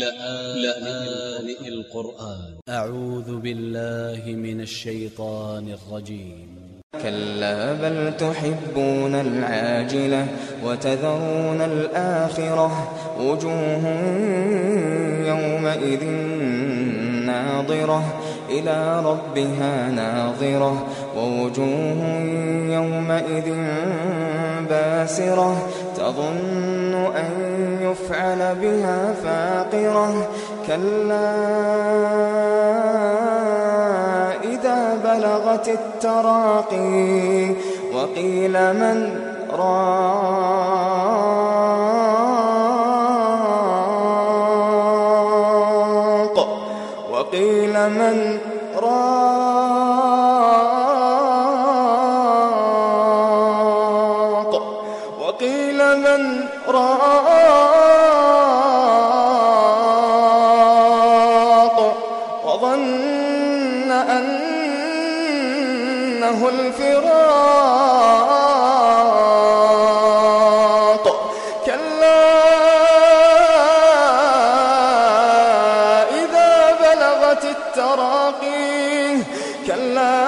لآن القرآن. أ ع و ذ ب ا ل ل ه من ا ل ش ي ط ا ن ا ل ج ي م كلا بل تحبون العاجلة وتذرون الآخرة وجوه يومئذ ناظرة إلى ربها ناظرة ووجوه يومئذ باسرة تظن أن يفعل بها فاقرة. كلا إذا بلغت التراقي وقيل من راق. وقيل من راق. وقيل من راق وظن أنه الفراق كلا إذا بلغت التراقي كلا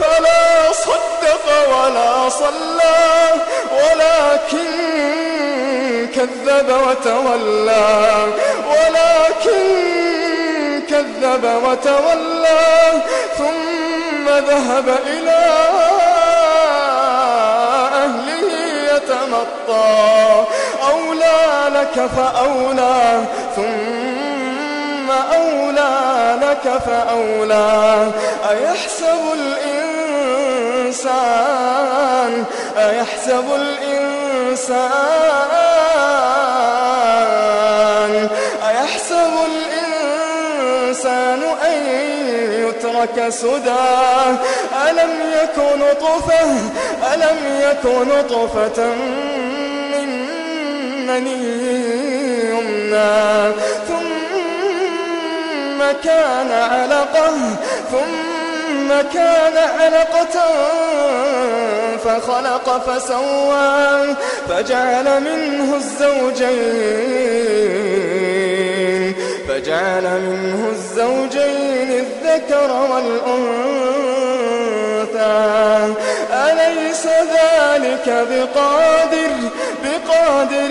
فلا صدق ولا صلى. ولكن كذب وتولى. ولكن كذب وتولى. ثم ذهب إلى أهله يتمطى. أولى لك فأولى. ثم أولى لك فأولى. أيحسب الإنسان؟ أيحسب الإنسان؟ أيحسب الإنسان أن يترك سدى؟ ألم يك نطفة؟ ألم يك نطفة من مني يمنى؟ كان علقة ثم كان علقة فخلق فسوى فجعل منه الزوجين فجعل منه الزوجين الذكر والأنثى. أليس ذلك بقادر بقادر